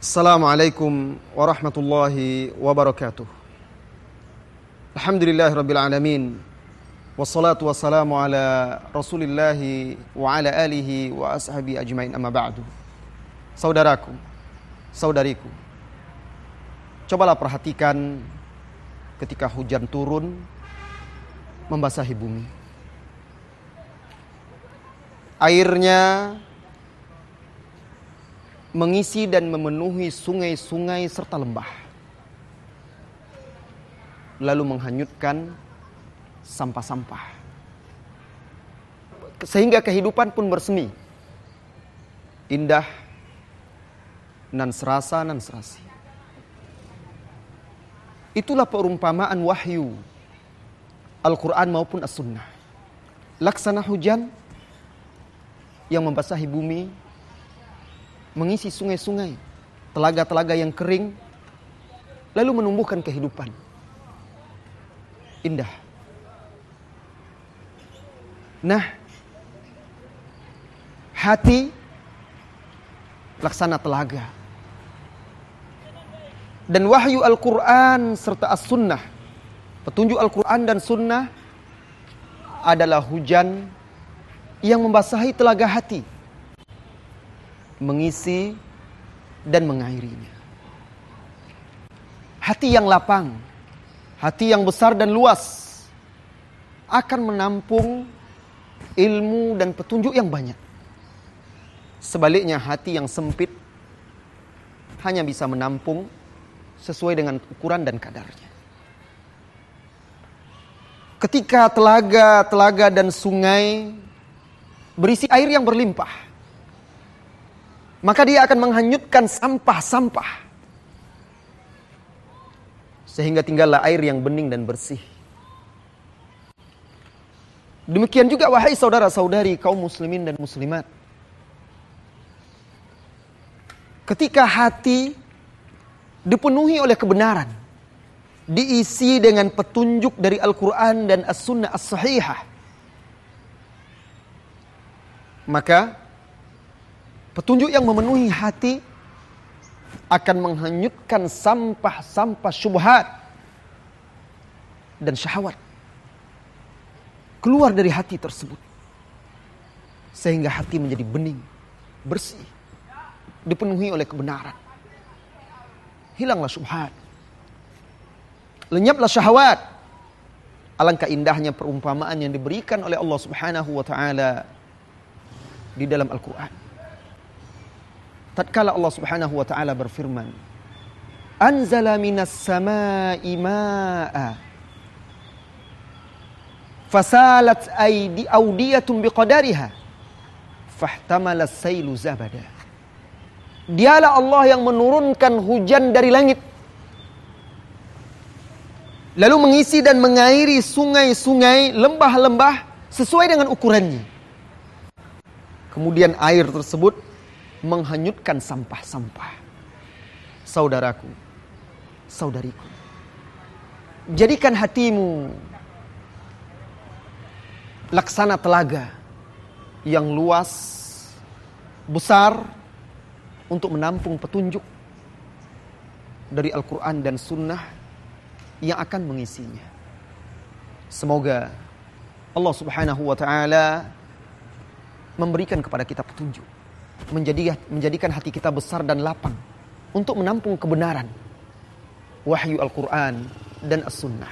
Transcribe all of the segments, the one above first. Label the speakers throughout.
Speaker 1: Assalamualaikum warahmatullahi wabarakatuh. Alhamdulillah rabbil alamin. Wassalatu wassalamu ala Rasulillahi wa ala alihi wa ashabi ajmain amma ba'du. Saudaraku, saudariku. Cobalah perhatikan ketika hujan turun membasahi bumi. Airnya mengisi dan memenuhi sungai-sungai serta lembah. Lalu menghanyutkan sampah-sampah. Sehingga kehidupan pun bersemi. Indah nan serasa nan serasi. Itulah perumpamaan wahyu Al-Quran maupun As-Sunnah. Laksana hujan yang membasahi bumi, mengisi sungai-sungai, telaga-telaga yang kering, lalu menumbuhkan kehidupan. Indah. Nah, hati laksana telaga. Dan wahyu Al-Quran serta As-Sunnah, petunjuk Al-Quran dan Sunnah adalah hujan yang membasahi telaga hati, mengisi dan mengairinya. Hati yang lapang, hati yang besar dan luas akan menampung ilmu dan petunjuk yang banyak. Sebaliknya hati yang sempit hanya bisa menampung sesuai dengan ukuran dan kadarnya. Ketika telaga, telaga dan sungai berisi air yang berlimpah. Maka dia akan menghanyutkan sampah-sampah. Sehingga tinggallah air yang bening dan bersih. Demikian juga wahai saudara-saudari kaum muslimin dan muslimat. Ketika hati dipenuhi oleh kebenaran, diisi dengan petunjuk dari Al-Quran dan As-Sunnah As-Sahihah, maka petunjuk yang memenuhi hati akan menghanyutkan sampah-sampah syubhat dan syahwat keluar dari hati tersebut. Sehingga hati menjadi bening bersih dipenuhi oleh kebenaran. Hilanglah syubhat. Lenyaplah syahwat. Alangkah indahnya perumpamaan yang diberikan oleh Allah Subhanahu wa taala di dalam Al-Quran. Tatkala Allah Subhanahu wa taala berfirman, "Anzala minas samaa'i maa'a fasalat aidi audiyatun biqadariha fahtamala sailu zabada." Dialah Allah yang menurunkan hujan dari langit lalu mengisi dan mengairi sungai-sungai, lembah-lembah sesuai dengan ukurannya. Kemudian air tersebut menghanyutkan sampah-sampah. Saudaraku, saudariku. Jadikan hatimu laksana telaga yang luas, besar untuk menampung petunjuk dari Al-Quran dan Sunnah yang akan mengisinya. Semoga Allah Subhanahu wa Ta'ala memberikan kepada kita petunjuk. Menjadi, menjadikan hati kita besar dan lapang untuk menampung kebenaran. Wahyu Al-Quran dan As-Sunnah.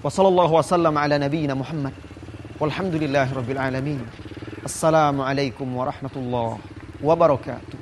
Speaker 1: Wassallallahu wasallam ala nabiyyina Muhammad. Walhamdulillahi rabbil alamin. Assalamualaikum warahmatullahi wabarakatuh.